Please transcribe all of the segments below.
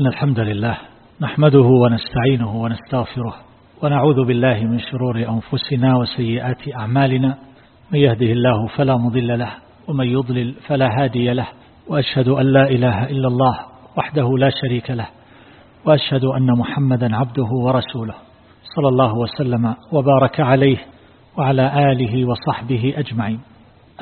إن الحمد لله نحمده ونستعينه ونستغفره ونعوذ بالله من شرور أنفسنا وسيئات أعمالنا. من يهده الله فلا مضل له ومن يضلل فلا هادي له وأشهد أن لا إله إلا الله وحده لا شريك له وأشهد أن محمدا عبده ورسوله صلى الله وسلم وبارك عليه وعلى آله وصحبه أجمعين.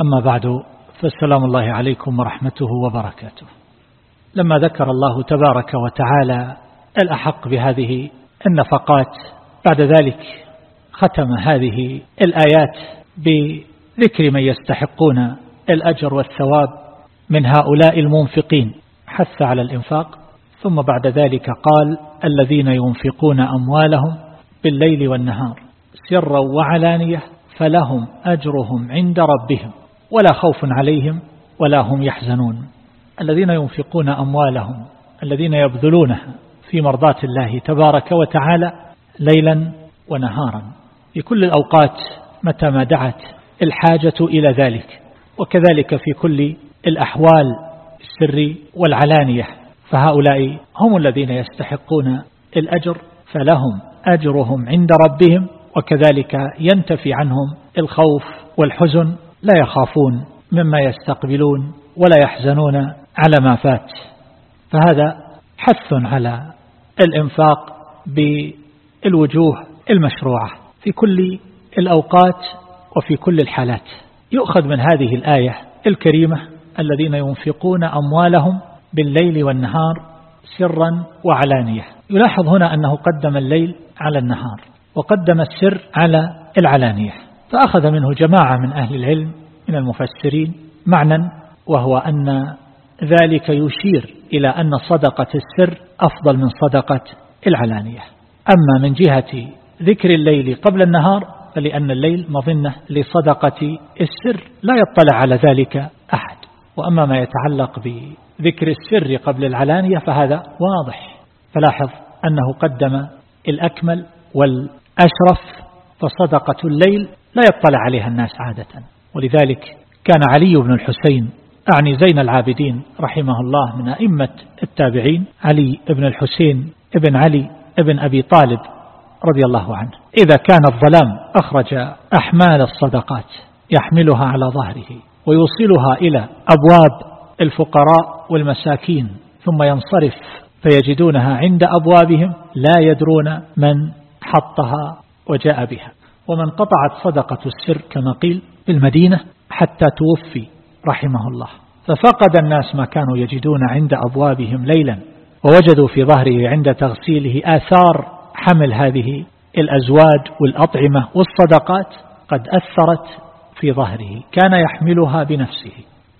أما بعد فالسلام الله عليكم ورحمته وبركاته. لما ذكر الله تبارك وتعالى الأحق بهذه النفقات بعد ذلك ختم هذه الآيات بذكر من يستحقون الأجر والثواب من هؤلاء المنفقين. حث على الإنفاق ثم بعد ذلك قال الذين ينفقون أموالهم بالليل والنهار سرا وعلانية فلهم أجرهم عند ربهم ولا خوف عليهم ولا هم يحزنون. الذين ينفقون أموالهم الذين يبذلونها في مرضاة الله تبارك وتعالى ليلا ونهارا. في كل الأوقات متى ما دعت الحاجة إلى ذلك. وكذلك في كل الأحوال السر والعلانية. فهؤلاء هم الذين يستحقون الأجر فلهم أجرهم عند ربهم وكذلك ينتفي عنهم الخوف والحزن. لا يخافون مما يستقبلون ولا يحزنون على ما فات. فهذا حث على الإنفاق بالوجوه المشروعة في كل الأوقات وفي كل الحالات. يؤخذ من هذه الآية الكريمة الذين ينفقون أموالهم بالليل والنهار سرا وعلانية. يلاحظ هنا أنه قدم الليل على النهار وقدم السر على العلانية. فأخذ منه جماعة من أهل العلم من المفسرين معنى وهو أن ذلك يشير إلى أن صدقة السر أفضل من صدقة العلانية. أما من جهة ذكر الليل قبل النهار فلأن الليل مظنة لصدقة السر لا يطلع على ذلك أحد. وأما ما يتعلق بذكر السر قبل العلانية فهذا واضح. فلاحظ أنه قدم الأكمل والأشرف فصدقة الليل لا يطلع عليها الناس عادة. ولذلك كان علي بن الحسين أعني زين العابدين رحمه الله من أئمة التابعين علي بن الحسين ابن علي ابن أبي طالب رضي الله عنه. إذا كان الظلام أخرج أحمال الصدقات يحملها على ظهره ويوصلها إلى أبواب الفقراء والمساكين ثم ينصرف فيجدونها عند أبوابهم لا يدرون من حطها وجاء بها. ومن قطعت صدقة السر كما قيل بالمدينة حتى توفي رحمه الله. ففقد الناس ما كانوا يجدون عند أبوابهم ليلا ووجدوا في ظهره عند تغسيله آثار حمل هذه الأزواج والأطعمة والصدقات قد أثرت في ظهره. كان يحملها بنفسه.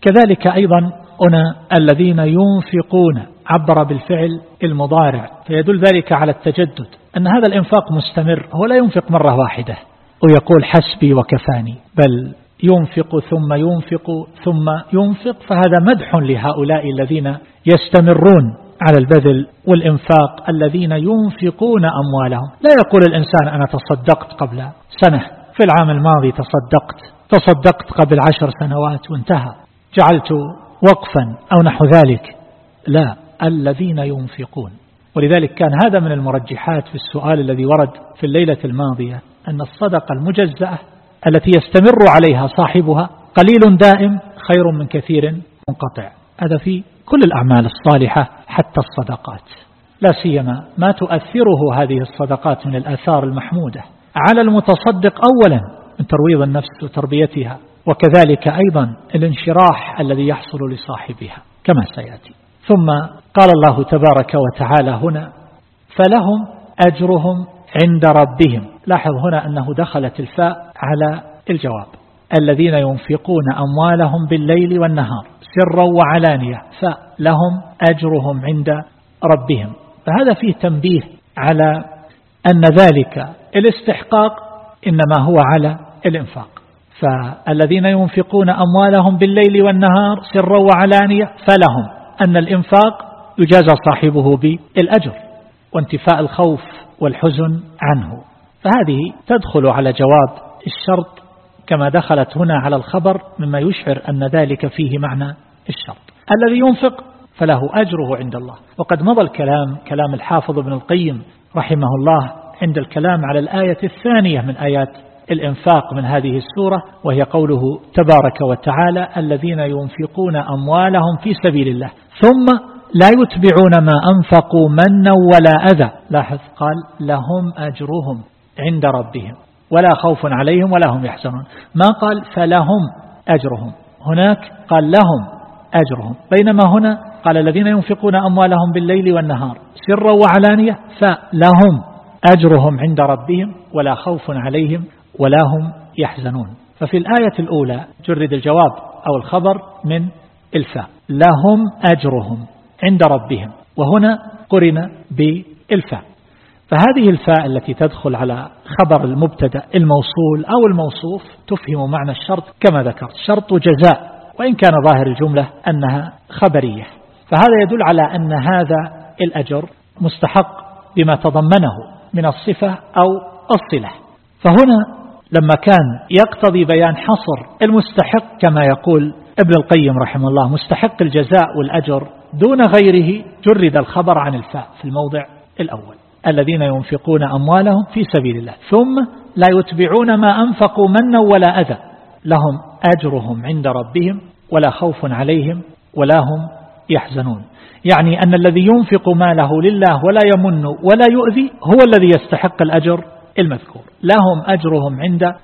كذلك أيضا هنا الذين ينفقون عبر بالفعل المضارع. فيدل ذلك على التجدد أن هذا الإنفاق مستمر هو لا ينفق مرة واحدة ويقول حسبي وكفاني بل ينفق ثم ينفق ثم ينفق فهذا مدح لهؤلاء الذين يستمرون على البذل والإنفاق الذين ينفقون أموالهم. لا يقول الإنسان أنا تصدقت قبل سنة في العام الماضي تصدقت تصدقت قبل عشر سنوات وانتهى. جعلت وقفا أو نحو ذلك. لا الذين ينفقون. ولذلك كان هذا من المرجحات في السؤال الذي ورد في الليلة الماضية أن الصدقة المجزأة التي يستمر عليها صاحبها قليل دائم خير من كثير منقطع. هذا في كل الأعمال الصالحة حتى الصدقات. لا سيما ما تؤثره هذه الصدقات من الآثار المحمودة. على المتصدق أولا من ترويض النفس وتربيتها وكذلك أيضا الانشراح الذي يحصل لصاحبها كما سيأتي. ثم قال الله تبارك وتعالى هنا فلهم أجرهم عند ربهم. لاحظ هنا أنه دخلت الفاء على الجواب. الذين ينفقون أموالهم بالليل والنهار سرا وعلانية. فلهم أجرهم عند ربهم. فهذا فيه تنبيه على أن ذلك الاستحقاق إنما هو على الإنفاق. فالذين ينفقون أموالهم بالليل والنهار سرا وعلانية فلهم أن الإنفاق يجازى صاحبه بالأجر. وانتفاء الخوف والحزن عنه. فهذه تدخل على جواب الشرط كما دخلت هنا على الخبر مما يشعر أن ذلك فيه معنى الشرط. الذي ينفق فله أجره عند الله. وقد مضى الكلام كلام الحافظ ابن القيم رحمه الله عند الكلام على الآية الثانية من آيات الإنفاق من هذه السورة وهي قوله تبارك وتعالى الذين ينفقون أموالهم في سبيل الله. ثم لا يتبعون ما أنفقوا منا ولا أذى. لاحظ قال لهم أجرهم عند ربهم ولا خوف عليهم ولا هم يحزنون. ما قال فلهم أجرهم؟ هناك قال لهم أجرهم. بينما هنا قال الذين ينفقون أموالهم بالليل والنهار سرا وعلانية فلهم أجرهم عند ربهم ولا خوف عليهم ولا هم يحزنون. ففي الآية الأولى جرد الجواب أو الخبر من إلفاء. لهم أجرهم. عند ربهم. وهنا قرن بالفاء. فهذه الفاء التي تدخل على خبر المبتدا الموصول أو الموصوف تفهم معنى الشرط كما ذكرت. شرط جزاء وإن كان ظاهر الجملة أنها خبرية. فهذا يدل على أن هذا الأجر مستحق بما تضمنه من الصفة أو الصلة. فهنا لما كان يقتضي بيان حصر المستحق كما يقول ابن القيم رحمه الله مستحق الجزاء والأجر دون غيره جرد الخبر عن الفاء في الموضع الأول. الذين ينفقون أموالهم في سبيل الله. ثم لا يتبعون ما أنفقوا منا ولا أذى. لهم أجرهم عند ربهم ولا خوف عليهم ولا هم يحزنون. يعني أن الذي ينفق ماله لله ولا يمن ولا يؤذي هو الذي يستحق الأجر المذكور. لهم أجرهم عند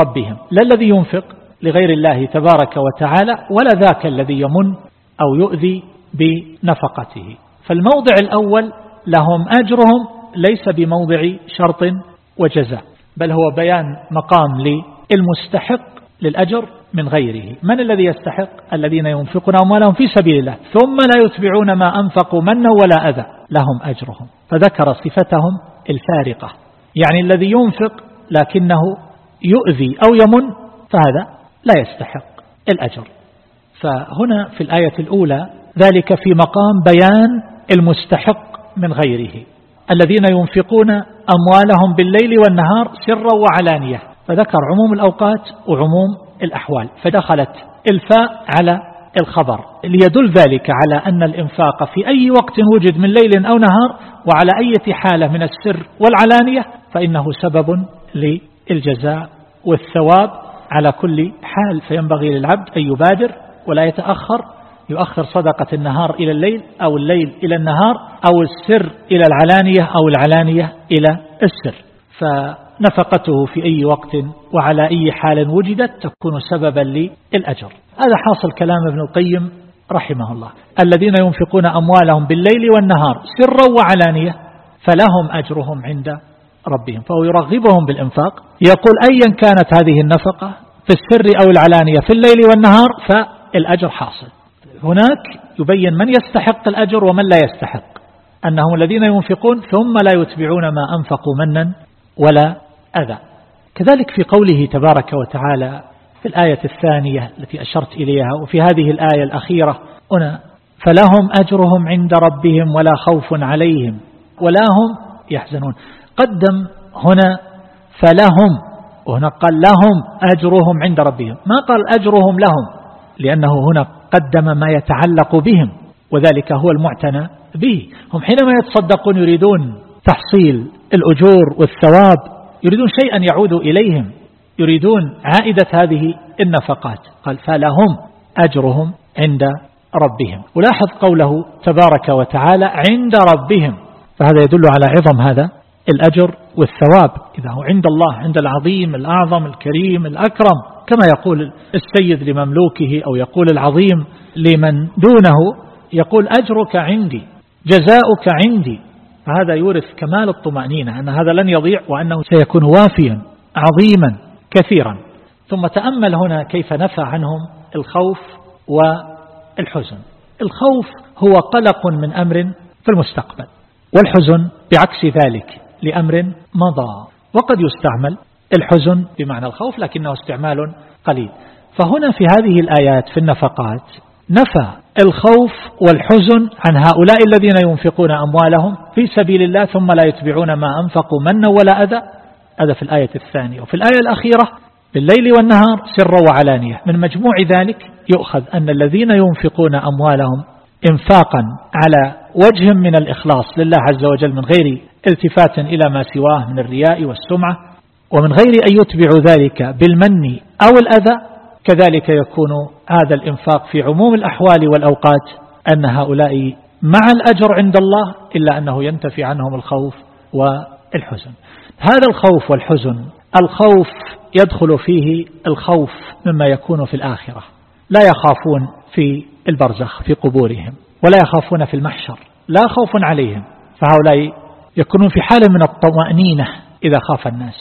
ربهم. لا الذي ينفق لغير الله تبارك وتعالى ولا ذاك الذي يمن أو يؤذي بنفقته. فالموضع الأول لهم أجرهم ليس بموضع شرط وجزاء بل هو بيان مقام للمستحق للأجر من غيره. من الذي يستحق؟ الذين ينفقون أموالهم في سبيل الله ثم لا يتبعون ما أنفقوا منا ولا أذى. لهم أجرهم. فذكر صفتهم الفارقة. يعني الذي ينفق لكنه يؤذي أو يمن فهذا لا يستحق الأجر. فهنا في الآية الأولى ذلك في مقام بيان المستحق من غيره. الذين ينفقون أموالهم بالليل والنهار سرا وعلانية. فذكر عموم الأوقات وعموم الأحوال. فدخلت الفاء على الخبر. ليدل ذلك على أن الإنفاق في أي وقت وجد من ليل أو نهار وعلى أي حالة من السر والعلانية فإنه سبب للجزاء والثواب على كل حال. فينبغي للعبد أن يبادر ولا يتأخر يؤخر صدقة النهار إلى الليل أو الليل إلى النهار أو السر إلى العلانية أو العلانية إلى السر. فنفقته في أي وقت وعلى أي حال وجدت تكون سببا للأجر. هذا حاصل كلام ابن القيم رحمه الله. الذين ينفقون أموالهم بالليل والنهار سرا وعلانية فلهم أجرهم عند ربهم. فهو يرغبهم بالإنفاق. يقول أيا كانت هذه النفقة في السر أو العلانية في الليل والنهار فالأجر حاصل. هناك يبين من يستحق الأجر ومن لا يستحق. أنهم الذين ينفقون ثم لا يتبعون ما أنفقوا منا ولا أذى. كذلك في قوله تبارك وتعالى في الآية الثانية التي أشرت إليها وفي هذه الآية الأخيرة هنا فلهم أجرهم عند ربهم ولا خوف عليهم ولا هم يحزنون. قدم هنا فلهم وهنا قال لهم أجرهم عند ربهم. ما قال أجرهم لهم؟ لأنه هنا قدم ما يتعلق بهم وذلك هو المعتنى به. هم حينما يتصدقون يريدون تحصيل الأجور والثواب يريدون شيئا يعود إليهم يريدون عائدة هذه النفقات. قال فلهم أجرهم عند ربهم. ولاحظ قوله تبارك وتعالى عند ربهم. فهذا يدل على عظم هذا الأجر والثواب. إذا هو عند الله عند العظيم الأعظم الكريم الأكرم. كما يقول السيد لمملوكه أو يقول العظيم لمن دونه يقول أجرك عندي جزاؤك عندي. فهذا يورث كمال الطمأنينة أن هذا لن يضيع وأنه سيكون وافيا عظيما كثيرا. ثم تأمل هنا كيف نفى عنهم الخوف والحزن. الخوف هو قلق من أمر في المستقبل والحزن بعكس ذلك. لأمر مضى. وقد يستعمل الحزن بمعنى الخوف لكنه استعمال قليل. فهنا في هذه الآيات في النفقات نفى الخوف والحزن عن هؤلاء الذين ينفقون أموالهم في سبيل الله ثم لا يتبعون ما أنفقوا منا ولا أذى. هذا في الآية الثانية. وفي الآية الأخيرة بالليل والنهار سر وعلانية. من مجموع ذلك يؤخذ أن الذين ينفقون أموالهم إنفاقا على وجه من الإخلاص لله عز وجل من غير التفات إلى ما سواه من الرياء والسمعة ومن غير أن يتبع ذلك بالمن أو الأذى كذلك يكون هذا الإنفاق في عموم الأحوال والأوقات أن هؤلاء مع الأجر عند الله إلا أنه ينتفي عنهم الخوف والحزن. هذا الخوف والحزن الخوف يدخل فيه الخوف مما يكون في الآخرة. لا يخافون في البرزخ في قبورهم ولا يخافون في المحشر لا خوف عليهم. فهؤلاء يكونون في حالة من الطمأنينة إذا خاف الناس.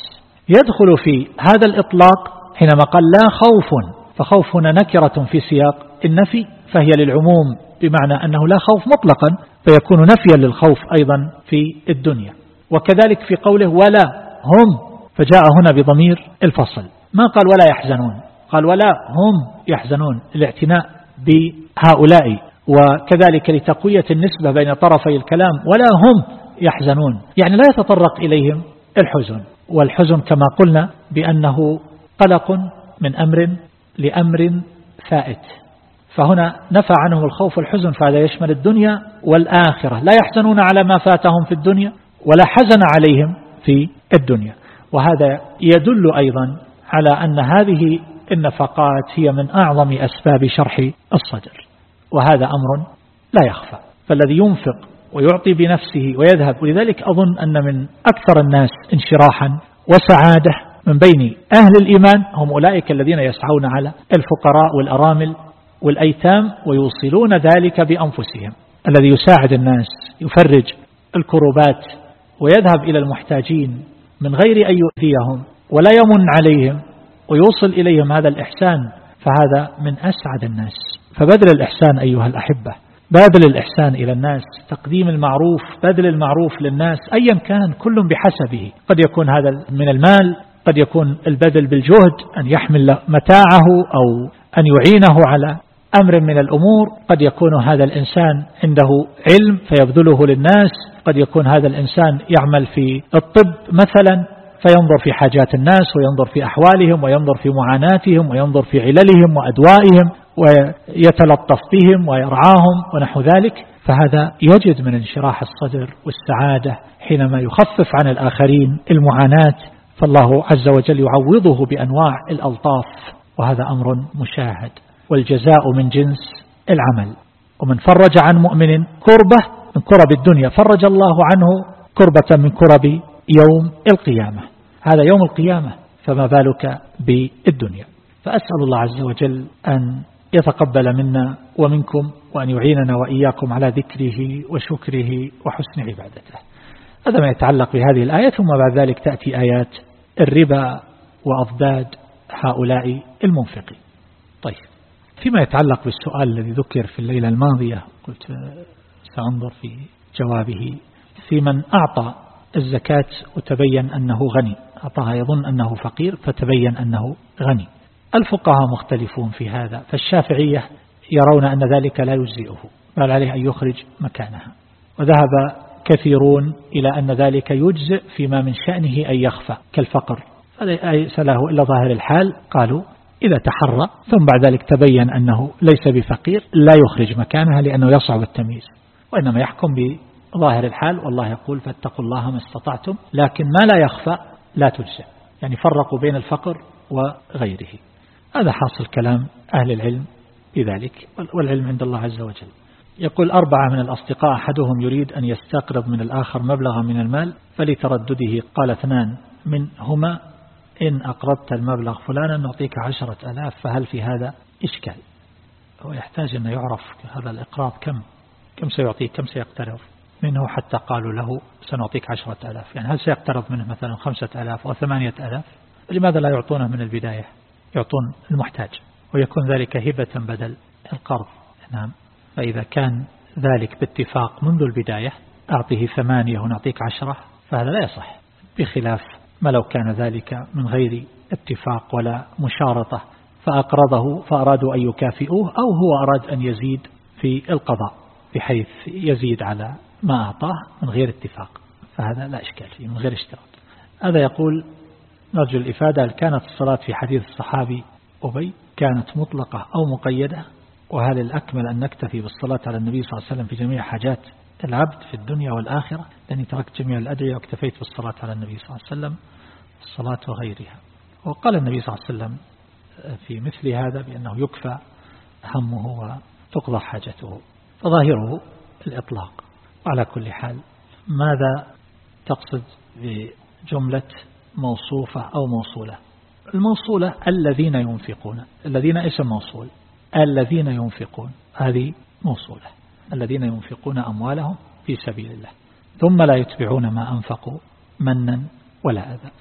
يدخل في هذا الإطلاق حينما قال لا خوف فخوف هنا نكرة في سياق النفي فهي للعموم بمعنى أنه لا خوف مطلقا فيكون نفيا للخوف أيضا في الدنيا. وكذلك في قوله ولا هم فجاء هنا بضمير الفصل. ما قال ولا يحزنون؟ قال ولا هم يحزنون الاعتناء بهؤلاء. وكذلك لتقوية النسبة بين طرفي الكلام ولا هم يحزنون. يعني لا يتطرق إليهم الحزن. والحزن كما قلنا بأنه قلق من أمر لأمر فائت فهنا نفى عنهم الخوف والحزن فهذا يشمل الدنيا والآخرة. لا يحزنون على ما فاتهم في الدنيا ولا حزن عليهم في الدنيا. وهذا يدل أيضا على أن هذه النفقات هي من أعظم أسباب شرح الصدر. وهذا أمر لا يخفى. فالذي ينفق ويعطي بنفسه ويذهب. ولذلك أظن أن من أكثر الناس انشراحا وسعادة من بين أهل الإيمان هم أولئك الذين يسعون على الفقراء والأرامل والأيتام ويوصلون ذلك بأنفسهم. الذي يساعد الناس يفرج الكروبات ويذهب إلى المحتاجين من غير أن يؤذيهم ولا يمن عليهم ويوصل إليهم هذا الإحسان. فهذا من أسعد الناس. فبذل الإحسان أيها الأحبة. بذل الإحسان إلى الناس تقديم المعروف بذل المعروف للناس أيا كان كل بحسبه. قد يكون هذا من المال قد يكون البذل بالجهد أن يحمل متاعه أو أن يعينه على أمر من الأمور. قد يكون هذا الإنسان عنده علم فيبذله للناس. قد يكون هذا الإنسان يعمل في الطب مثلا فينظر في حاجات الناس وينظر في أحوالهم وينظر في معاناتهم وينظر في عللهم وأدوائهم. ويتلطف بهم ويرعاهم ونحو ذلك فهذا يجد من انشراح الصدر والسعادة حينما يخفف عن الآخرين المعاناة فالله عز وجل يعوضه بأنواع الألطاف وهذا أمر مشاهد والجزاء من جنس العمل. ومن فرج عن مؤمن كربة من كرب الدنيا فرج الله عنه كربة من كرب يوم القيامة. هذا يوم القيامة فما بالك بالدنيا؟ فأسأل الله عز وجل أن يتقبل منا ومنكم وأن يعيننا وإياكم على ذكره وشكره وحسن عبادته. هذا ما يتعلق بهذه الآية ثم بعد ذلك تأتي آيات الربا وأضداد هؤلاء المنفقين. طيب فيما يتعلق بالسؤال الذي ذكر في الليلة الماضية قلت سأنظر في جوابه في من أعطى الزكاة وتبين أنه غني أعطاها يظن أنه فقير فتبين أنه غني. الفقهاء مختلفون في هذا فالشافعية يرون أن ذلك لا يجزئه بل عليه أن يخرج مكانها. وذهب كثيرون إلى أن ذلك يجزئ فيما من شأنه أن يخفى كالفقر. ليس له إلا ظاهر الحال قالوا إذا تحرى ثم بعد ذلك تبين أنه ليس بفقير لا يخرج مكانها لأنه يصعب التمييز. وإنما يحكم بظاهر الحال والله يقول فاتقوا الله ما استطعتم لكن ما لا يخفى لا تجزئ. يعني فرقوا بين الفقر وغيره. هذا حاصل كلام أهل العلم بذلك والعلم عند الله عز وجل. يقول أربعة من الأصدقاء أحدهم يريد أن يستقرض من الآخر مبلغا من المال فلتردده قال اثنان منهما إن أقرضت المبلغ فلانا نعطيك عشرة ألاف فهل في هذا إشكال؟ هو يحتاج أن يعرف هذا الإقراض كم كم سيعطيك كم سيقترض؟ منه حتى قالوا له سنعطيك عشرة ألاف. يعني هل سيقترض منه مثلا خمسة ألاف أو ثمانية ألاف؟ لماذا لا يعطونه من البداية؟ يعطون المحتاج ويكون ذلك هبة بدل القرض. نعم. فإذا كان ذلك باتفاق منذ البداية أعطيه ثمانية ونعطيك عشرة فهذا لا يصح. بخلاف ما لو كان ذلك من غير اتفاق ولا مشارطة فأقرضه فأرادوا أن يكافئوه أو هو أراد أن يزيد في القضاء بحيث يزيد على ما أعطاه من غير اتفاق. فهذا لا إشكال فيه من غير اشتراط. هذا يقول نرجو الإفادة. هل كانت الصلاة في حديث الصحابي أبي؟ كانت مطلقة أو مقيدة؟ وهل الأكمل أن نكتفي بالصلاة على النبي صلى الله عليه وسلم في جميع حاجات العبد في الدنيا والآخرة؟ لأني تركت جميع الأدعية واكتفيت بالصلاة على النبي صلى الله عليه وسلم الصلاة وغيرها. وقال النبي صلى الله عليه وسلم في مثل هذا بأنه يكفى همه وتقضى حاجته فظاهره الإطلاق. على كل حال ماذا تقصد بجملة موصوفة أو موصولة. الموصولة الذين ينفقون. الذين اسم موصول الذين ينفقون. هذه موصولة. الذين ينفقون أموالهم في سبيل الله. ثم لا يتبعون ما أنفقوا منا ولا أذى.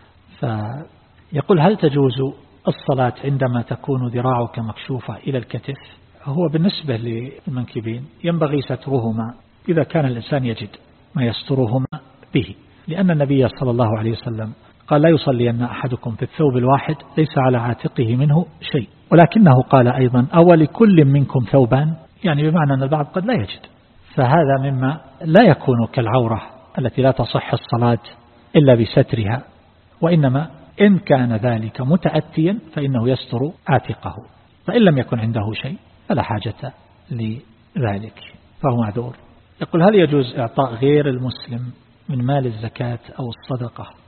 فيقول هل تجوز الصلاة عندما تكون ذراعك مكشوفة إلى الكتف؟ هو بالنسبة للمنكبين ينبغي سترهما إذا كان الإنسان يجد ما يسترهما به. لأن النبي صلى الله عليه وسلم قال لا يصلي أن أحدكم في الثوب الواحد ليس على عاتقه منه شيء. ولكنه قال أيضا أول كل منكم ثوبان يعني بمعنى أن البعض قد لا يجد. فهذا مما لا يكون كالعورة التي لا تصح الصلاة إلا بسترها وإنما إن كان ذلك متأتيا فإنه يستر عاتقه. فإن لم يكن عنده شيء فلا حاجة لذلك. فهو معذور. يقول هل يجوز إعطاء غير المسلم من مال الزكاة أو الصدقة؟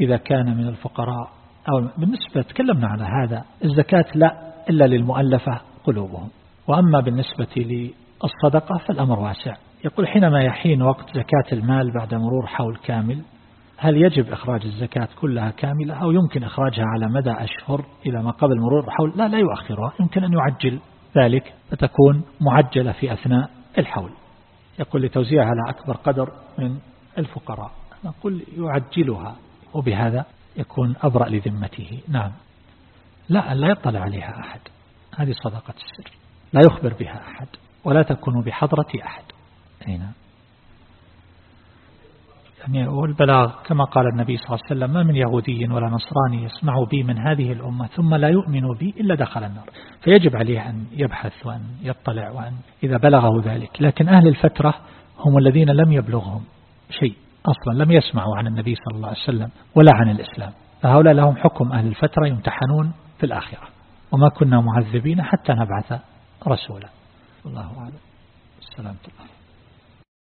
إذا كان من الفقراء. أو بالنسبة تكلمنا على هذا. الزكاة لا إلا للمؤلفة قلوبهم. وأما بالنسبة للصدقة فالأمر واسع. يقول حينما يحين وقت زكاة المال بعد مرور حول كامل هل يجب إخراج الزكاة كلها كاملة؟ أو يمكن إخراجها على مدى أشهر إلى ما قبل مرور حول؟ لا لا يؤخرها. يمكن أن يعجل ذلك فتكون معجلة في أثناء الحول. يقول لتوزيعها على أكبر قدر من الفقراء. نقول يعجلها. وبهذا يكون أبرأ لذمته. نعم. لا لا يطلع عليها أحد. هذه صدقة السر. لا يخبر بها أحد ولا تكون بحضرة أحد. هنا يعني والبلاغ كما قال النبي صلى الله عليه وسلم ما من يهودي ولا نصراني يسمع بي من هذه الأمة ثم لا يؤمن بي إلا دخل النار. فيجب عليه أن يبحث وأن يطلع وأن إذا بلغه ذلك. لكن أهل الفترة هم الذين لم يبلغهم شيء. أصلا لم يسمعوا عن النبي صلى الله عليه وسلم ولا عن الإسلام. فهؤلاء لهم حكم أهل الفترة يمتحنون في الآخرة. وما كنا معذبين حتى نبعث رسولا. الله أعلم. السلام عليكم